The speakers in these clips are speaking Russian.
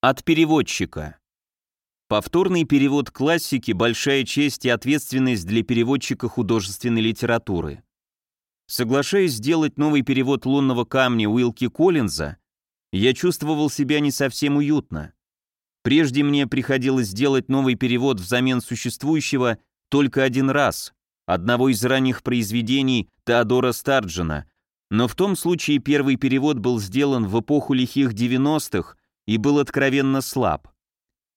От переводчика. Повторный перевод классики – большая честь и ответственность для переводчика художественной литературы. Соглашаясь сделать новый перевод «Лунного камня» Уилки Коллинза, я чувствовал себя не совсем уютно. Прежде мне приходилось сделать новый перевод взамен существующего только один раз, одного из ранних произведений Теодора Старджина, но в том случае первый перевод был сделан в эпоху лихих 90-х и был откровенно слаб.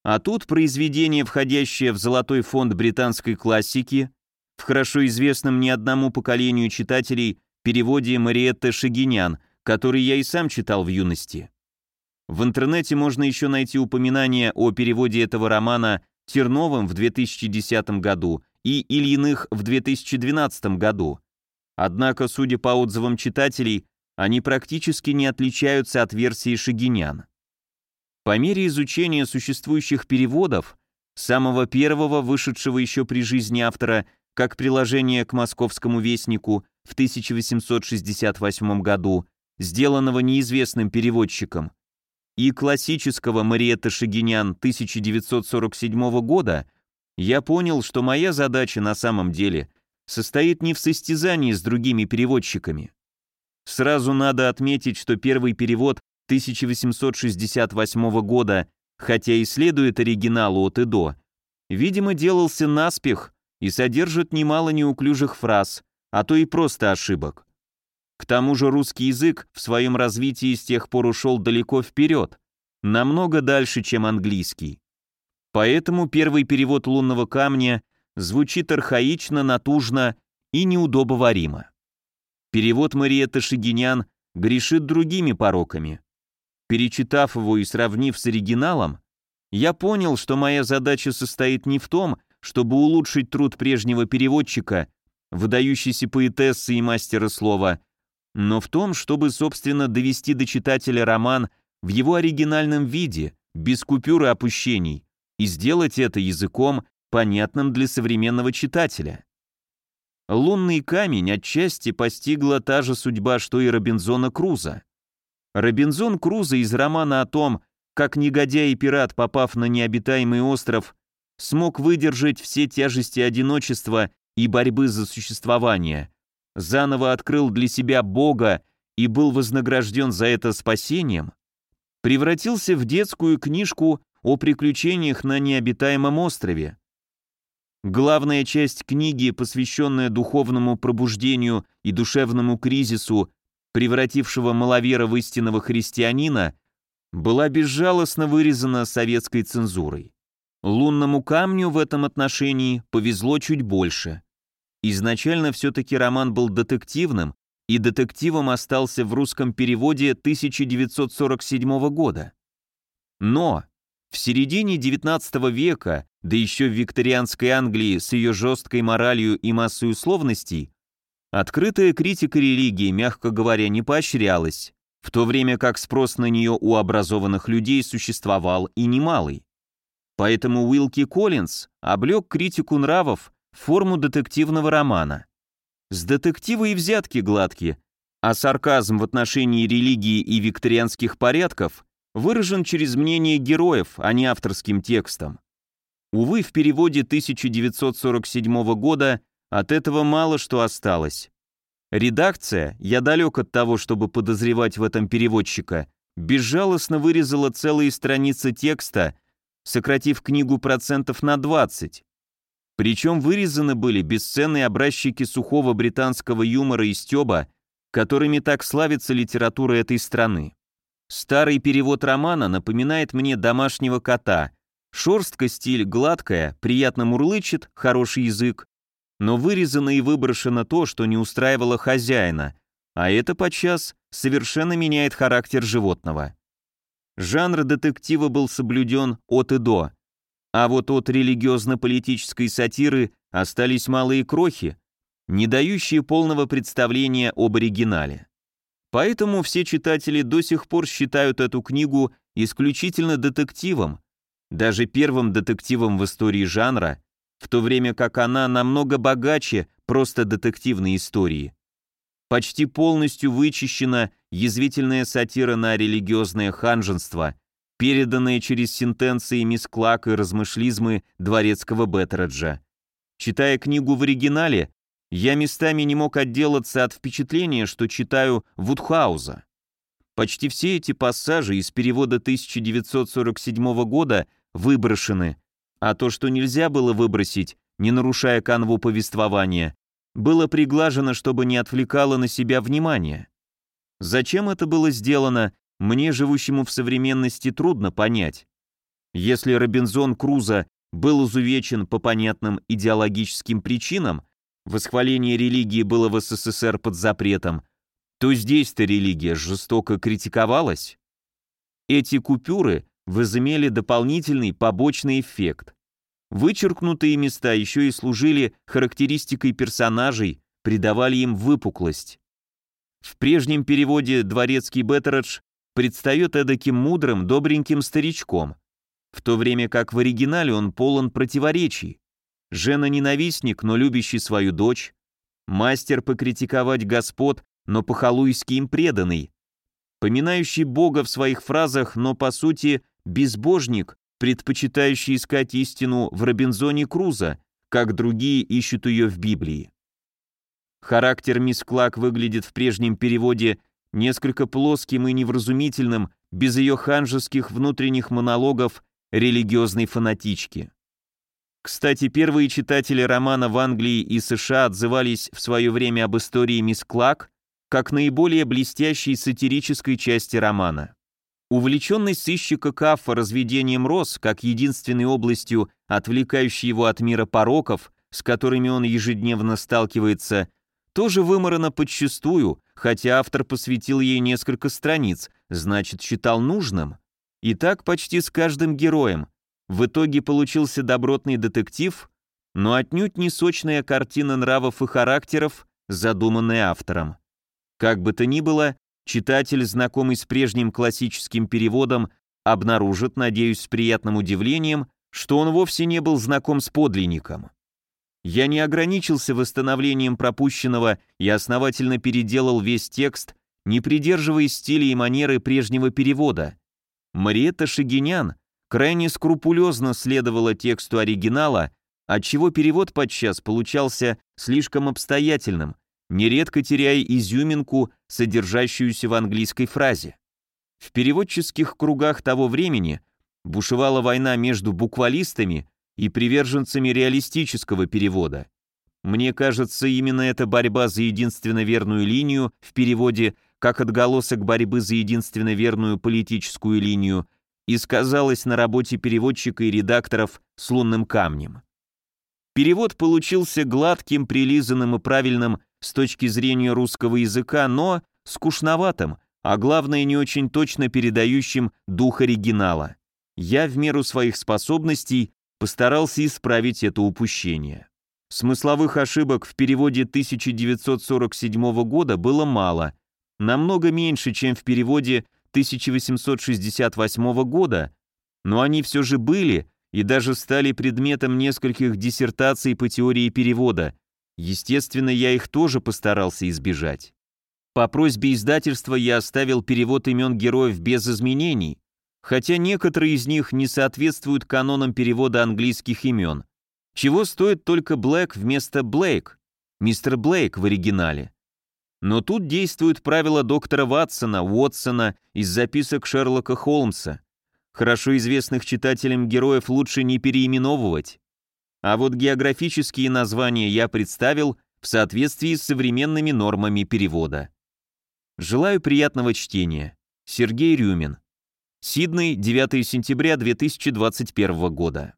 А тут произведение, входящее в золотой фонд британской классики, в хорошо известном не одному поколению читателей переводе Мариетты Шагинян, который я и сам читал в юности. В интернете можно еще найти упоминание о переводе этого романа Терновым в 2010 году и Ильиных в 2012 году. Однако, судя по отзывам читателей, они практически не отличаются от версии Шагинян. По мере изучения существующих переводов, самого первого, вышедшего еще при жизни автора, как приложение к «Московскому вестнику» в 1868 году, сделанного неизвестным переводчиком, и классического Мариетта Шагинян 1947 года, я понял, что моя задача на самом деле состоит не в состязании с другими переводчиками. Сразу надо отметить, что первый перевод 1868 года, хотя и следует оригиналу от и до, видимо, делался наспех и содержит немало неуклюжих фраз, а то и просто ошибок. К тому же русский язык в своем развитии с тех пор ушел далеко вперед, намного дальше, чем английский. Поэтому первый перевод лунного камня звучит архаично, натужно и неудобоваримо. Перевод Мариетты Шагинян грешит другими пороками. Перечитав его и сравнив с оригиналом, я понял, что моя задача состоит не в том, чтобы улучшить труд прежнего переводчика, выдающейся поэтессы и мастера слова, но в том, чтобы, собственно, довести до читателя роман в его оригинальном виде, без купюр и опущений, и сделать это языком, понятным для современного читателя. «Лунный камень» отчасти постигла та же судьба, что и Робинзона Круза. Робинзон Крузо из романа о том, как негодяй и пират, попав на необитаемый остров, смог выдержать все тяжести одиночества и борьбы за существование, заново открыл для себя Бога и был вознагражден за это спасением, превратился в детскую книжку о приключениях на необитаемом острове. Главная часть книги, посвященная духовному пробуждению и душевному кризису превратившего маловера в истинного христианина, была безжалостно вырезана советской цензурой. Лунному камню в этом отношении повезло чуть больше. Изначально все-таки роман был детективным, и детективом остался в русском переводе 1947 года. Но в середине XIX века, да еще в викторианской Англии с ее жесткой моралью и массой условностей, Открытая критика религии, мягко говоря, не поощрялась, в то время как спрос на нее у образованных людей существовал и немалый. Поэтому Уилки Коллинз облег критику нравов в форму детективного романа. С детектива и взятки гладкие, а сарказм в отношении религии и викторианских порядков выражен через мнение героев, а не авторским текстом. Увы, в переводе 1947 года от этого мало что осталось. Редакция, я далек от того, чтобы подозревать в этом переводчика, безжалостно вырезала целые страницы текста, сократив книгу процентов на 20. Причем вырезаны были бесценные образчики сухого британского юмора и стеба, которыми так славится литература этой страны. Старый перевод романа напоминает мне домашнего кота. Шорстка стиль гладкая, приятно мурлычет, хороший язык, но вырезано и выброшено то, что не устраивало хозяина, а это подчас совершенно меняет характер животного. Жанр детектива был соблюден от и до, а вот от религиозно-политической сатиры остались малые крохи, не дающие полного представления об оригинале. Поэтому все читатели до сих пор считают эту книгу исключительно детективом, даже первым детективом в истории жанра, в то время как она намного богаче просто детективной истории. Почти полностью вычищена язвительная сатира на религиозное ханженство, переданное через сентенции мисс Клак и размышлизмы дворецкого Беттереджа. Читая книгу в оригинале, я местами не мог отделаться от впечатления, что читаю Вудхауза. Почти все эти пассажи из перевода 1947 года выброшены, а то, что нельзя было выбросить, не нарушая канву повествования, было приглажено, чтобы не отвлекало на себя внимание. Зачем это было сделано, мне, живущему в современности, трудно понять. Если Робинзон Крузо был изувечен по понятным идеологическим причинам, восхваление религии было в СССР под запретом, то здесь-то религия жестоко критиковалась. Эти купюры возымели дополнительный побочный эффект. Вычеркнутые места еще и служили характеристикой персонажей, придавали им выпуклость. В прежнем переводе дворецкий Беттередж предстает эдаким мудрым, добреньким старичком, в то время как в оригинале он полон противоречий. Жена-ненавистник, но любящий свою дочь, мастер покритиковать господ, но по-халуйски им преданный, поминающий Бога в своих фразах, но по сути безбожник, предпочитающий искать истину в Робинзоне Круза, как другие ищут ее в Библии. Характер мисс Клак выглядит в прежнем переводе несколько плоским и невразумительным, без ее ханжеских внутренних монологов религиозной фанатички. Кстати, первые читатели романа в Англии и США отзывались в свое время об истории мисс Клак как наиболее блестящей сатирической части романа. Увлеченность сыщика Каффа разведением роз, как единственной областью, отвлекающей его от мира пороков, с которыми он ежедневно сталкивается, тоже выморана подчистую, хотя автор посвятил ей несколько страниц, значит, считал нужным. И так почти с каждым героем. В итоге получился добротный детектив, но отнюдь не сочная картина нравов и характеров, задуманная автором. Как бы то ни было, читатель, знакомый с прежним классическим переводом, обнаружит, надеюсь, с приятным удивлением, что он вовсе не был знаком с подлинником. Я не ограничился восстановлением пропущенного и основательно переделал весь текст, не придерживаясь стиля и манеры прежнего перевода. Мариетта Шагинян крайне скрупулезно следовала тексту оригинала, отчего перевод подчас получался слишком обстоятельным, нередко теряя изюминку, содержащуюся в английской фразе. В переводческих кругах того времени бушевала война между буквалистами и приверженцами реалистического перевода. Мне кажется, именно эта борьба за единственно верную линию в переводе, как отголосок борьбы за единственно верную политическую линию, и сказалась на работе переводчика и редакторов с лунным камнем. Перевод получился гладким, прилизанным и правильным с точки зрения русского языка, но скучноватым, а главное не очень точно передающим дух оригинала. Я в меру своих способностей постарался исправить это упущение. Смысловых ошибок в переводе 1947 года было мало, намного меньше, чем в переводе 1868 года, но они все же были и даже стали предметом нескольких диссертаций по теории перевода. Естественно, я их тоже постарался избежать. По просьбе издательства я оставил перевод имен героев без изменений, хотя некоторые из них не соответствуют канонам перевода английских имен. Чего стоит только Блэк вместо Блейк, мистер Блейк в оригинале. Но тут действуют правила доктора Ватсона, Уотсона из записок Шерлока Холмса. Хорошо известных читателям героев лучше не переименовывать. А вот географические названия я представил в соответствии с современными нормами перевода. Желаю приятного чтения. Сергей Рюмин. Сидней, 9 сентября 2021 года.